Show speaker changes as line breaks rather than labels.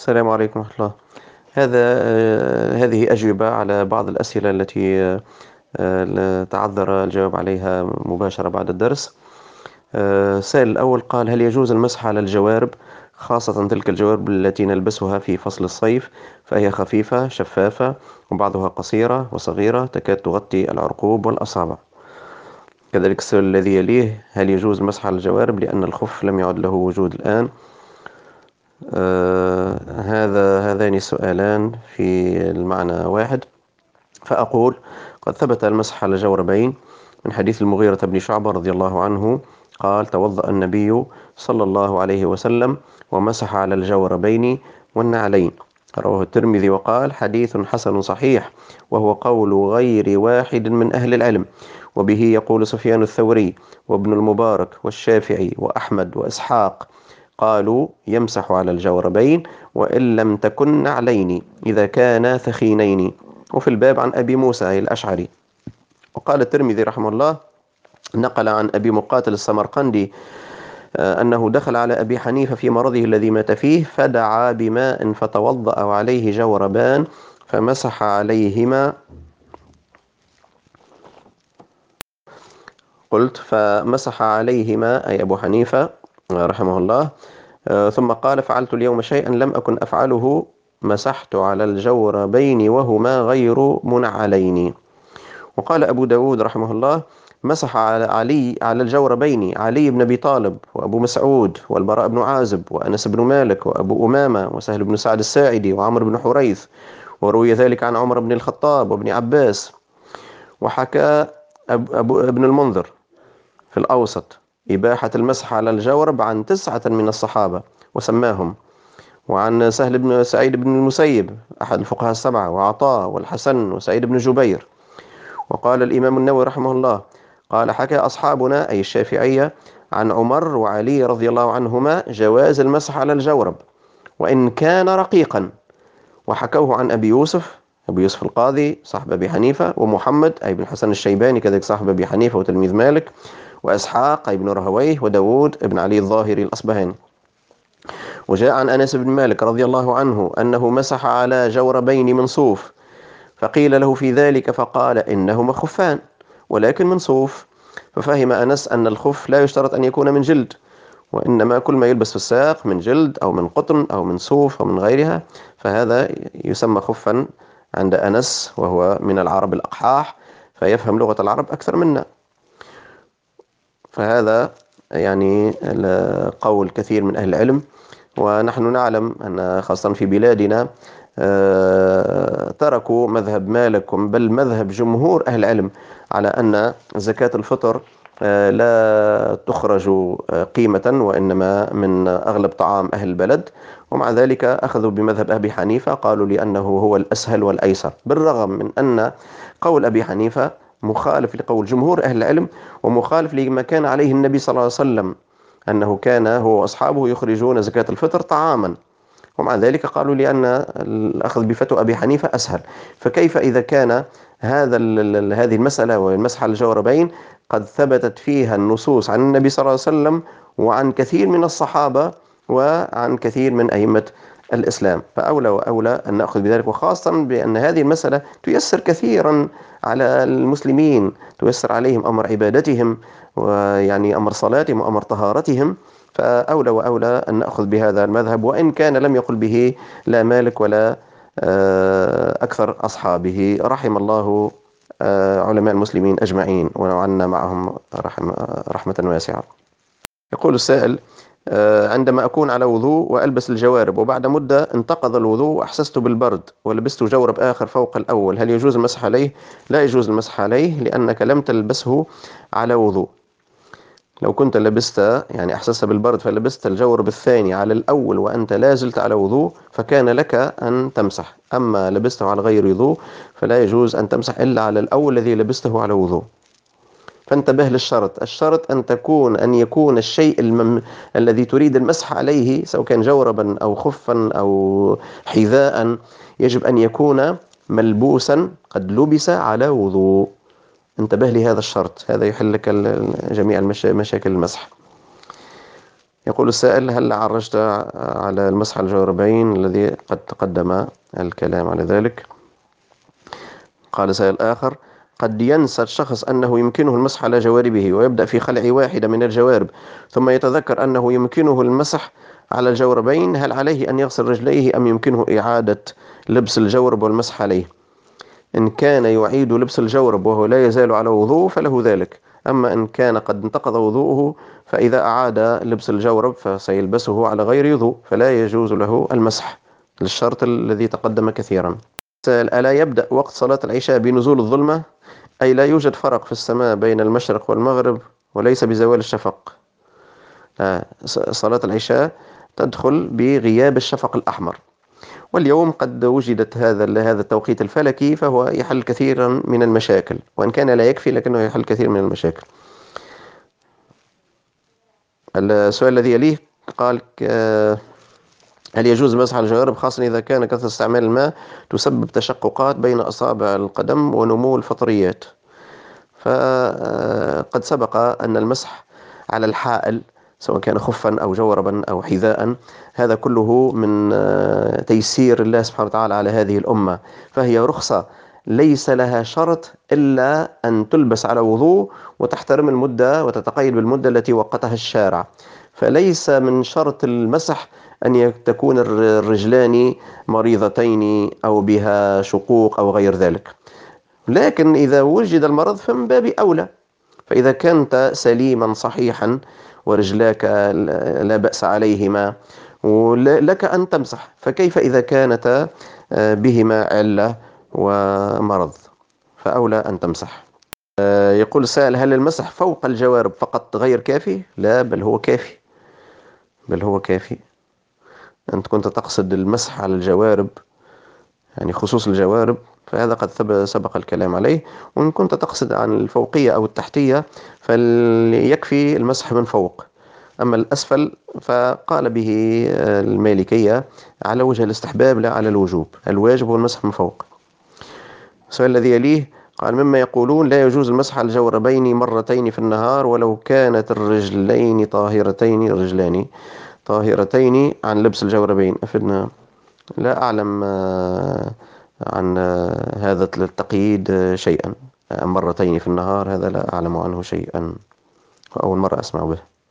السلام عليكم ورحمة الله. هذا آه، هذه أجوبة على بعض الأسئلة التي آه، تعذر الجواب عليها مباشرة بعد الدرس. السائل آه، الأول قال هل يجوز المسح على الجوارب خاصة تلك الجوارب التي نلبسها في فصل الصيف؟ فهي خفيفة شفافة وبعضها قصيرة وصغيرة تكاد تغطي العرقوب والأصابع. كذلك السؤال الذي يليه هل يجوز المسح على الجوارب لأن الخف لم يعد له وجود الآن؟ هذا هذان السؤالان في المعنى واحد. فأقول قد ثبت المسح على الجوربين من حديث المغيرة بن شعبة رضي الله عنه. قال توضأ النبي صلى الله عليه وسلم ومسح على الجوربين والنعلين. رواه الترمذي وقال حديث حسن صحيح وهو قول غير واحد من أهل العلم. وبه يقول سفيان الثوري وابن المبارك والشافعي وأحمد وإسحاق قالوا يمسح على الجوربين وإن لم تكن نعلين إذا كانا ثخينين. وفي الباب عن أبي موسى الأشعري. وقال الترمذي رحمه الله نقل عن أبي مقاتل السمرقندي آه، أنه دخل على أبي حنيفة في مرضه الذي مات فيه فدعا بماء فتوضأ وعليه جوربان فمسح عليهما. قلت فمسح عليهما أي أبو حنيفة رحمه الله. آه، ثم قال فعلت اليوم شيئا لم أكن أفعله مسحت على الجوربين وهما غير منعلين. وقال أبو داود رحمه الله مسح على علي على الجوربين علي بن أبي طالب وأبو مسعود والبراء بن عازب وأنس بن مالك وأبو أمامة وسهل بن سعد الساعدي وعمر بن حريث وروي ذلك عن عمر بن الخطاب وابن عباس. وحكى أبو ابن المنذر في الأوسط. إباحة المسح على الجورب عن تسعة من الصحابة وسماهم. وعن سهل بن سعيد بن المسيب أحد الفقهاء السبعة وعطاء والحسن وسعيد بن جبير. وقال الإمام النووي رحمه الله قال حكى أصحابنا أي الشافعية عن عمر وعلي رضي الله عنهما جواز المسح على الجورب وإن كان رقيقا. وحكوه عن أبي يوسف أبي يوسف القاضي صاحب أبي حنيفة ومحمد أي بن حسن الشيباني كذلك صاحب أبي حنيفة وتلميذ مالك. وإسحاق أي بن رهويه وداود بن علي الظاهري الأصبهاني. وجاء عن أنس بن مالك رضي الله عنه أنه مسح على جوربين من صوف فقيل له في ذلك فقال إنهما خفان ولكن من صوف ففهم أنس أن الخف لا يشترط أن يكون من جلد وإنما كل ما يلبس في الساق من جلد أو من قطن أو من صوف أو من غيرها فهذا يسمى خفا عند أنس وهو من العرب الأقحاح فيفهم لغة العرب أكثر منا. فهذا يعني قول كثير من أهل العلم ونحن نعلم أن خاصة في بلادنا آه، تركوا مذهب مالك بل مذهب جمهور أهل العلم على أن زكاة الفطر آه، لا تخرج آه، قيمة وإنما من أغلب طعام أهل البلد. ومع ذلك أخذوا بمذهب أبي حنيفة قالوا لأنه هو الأسهل والأيسر بالرغم من أن قول أبي حنيفة مخالف لقول جمهور أهل العلم ومخالف لما كان عليه النبي صلى الله عليه وسلم أنه كان هو وأصحابه يخرجون زكاة الفطر طعاما. ومع ذلك قالوا لأن الأخذ بفتوى أبي حنيفة أسهل. فكيف إذا كان هذا هذه المسألة والمسح على الجوربين قد ثبتت فيها النصوص عن النبي صلى الله عليه وسلم وعن كثير من الصحابة وعن كثير من أئمة الإسلام. فأولى وأولى أن نأخذ بذلك وخاصة بأن هذه المسألة تيسر كثيرا على المسلمين تيسر عليهم أمر عبادتهم ويعني أمر صلاتهم وأمر طهارتهم. فأولى وأولى أن نأخذ بهذا المذهب وإن كان لم يقل به لا مالك ولا آه، أكثر أصحابه. رحم الله آه، علماء المسلمين أجمعين وعنا معهم رحمة واسعة. يقول السائل عندما أكون على وضوء وألبس الجوارب وبعد مدة انتقض الوضوء وأحسست بالبرد ولبست جورب آخر فوق الأول. هل يجوز المسح عليه؟ لا يجوز المسح عليه لأنك لم تلبسه على وضوء. لو كنت لبست يعني أحسست بالبرد فلبست الجورب الثاني على الأول وأنت لا زلت على وضوء فكان لك أن تمسح. أما لبسته على غير وضوء فلا يجوز أن تمسح إلا على الأول الذي لبسته على وضوء. فانتبه للشرط. الشرط أن تكون أن يكون الشيء المم... الذي تريد المسح عليه سواء كان جوربا أو خفا أو حذاء يجب أن يكون ملبوسا قد لبس على وضوء. انتبه لهذا الشرط. هذا يحل لك جميع مشاكل المسح. يقول السائل هل عرجت على المسح الجوربين الذي قد تقدم الكلام على ذلك؟ قال سائل آخر قد ينسى الشخص أنه يمكنه المسح على جواربه ويبدأ في خلع واحدة من الجوارب ثم يتذكر أنه يمكنه المسح على الجوربين هل عليه أن يغسل رجليه أم يمكنه إعادة لبس الجورب والمسح عليه؟ إن كان يعيد لبس الجورب وهو لا يزال على وضوء فله ذلك أما إن كان قد انتقض وضوءه فإذا أعاد لبس الجورب فسيلبسه على غير وضوء فلا يجوز له المسح للشرط الذي تقدم كثيرا. ألا يبدأ وقت صلاة العشاء بنزول الظلمة؟ أي لا يوجد فرق في السماء بين المشرق والمغرب وليس بزوال الشفق. آه، صلاة العشاء تدخل بغياب الشفق الأحمر. واليوم قد وجدت هذا هذا التوقيت الفلكي فهو يحل كثيرا من المشاكل وإن كان لا يكفي لكنه يحل كثير من المشاكل. السؤال الذي يليه قال هل يجوز مسح الجوارب خاصة إذا كان كثرة استعمال الماء تسبب تشققات بين أصابع القدم ونمو الفطريات؟ فقد سبق أن المسح على الحائل سواء كان خفا أو جوربا أو حذاء هذا كله من آه، تيسير الله سبحانه وتعالى على هذه الأمة. فهي رخصة ليس لها شرط إلا أن تلبس على وضوء وتحترم المدة وتتقيد بالمدة التي وقتها الشارع. فليس من شرط المسح أن تكون الرجلان مريضتين أو بها شقوق أو غير ذلك. لكن إذا وجد المرض فمن باب أولى. فإذا كنت سليما صحيحا ورجلاك لا بأس عليهما ولك أن تمسح. فكيف إذا كانتا آه، بهما علة ومرض؟ فأولى أن تمسح. آه، يقول السائل هل المسح فوق الجوارب فقط غير كافي؟ لا بل هو كافي. بل هو كافي. أنت كنت تقصد المسح على الجوارب يعني خصوص الجوارب فهذا قد سبق الكلام عليه. وإن كنت تقصد عن الفوقية أو التحتية فليكفي المسح من فوق. أما الأسفل فقال به المالكية على وجه الاستحباب لا على الوجوب. الواجب هو المسح من فوق. السؤال الذي يليه قال مما يقولون لا يجوز المسح على الجوربين مرتين في النهار ولو كانت الرجلين طاهرتين الرجلان طاهرتين عن لبس الجوربين. أفدنا. لا أعلم آه، عن آه، هذا التقييد آه، شيئا. مرتين في النهار هذا لا أعلم عنه شيئا. أول مرة أسمع به.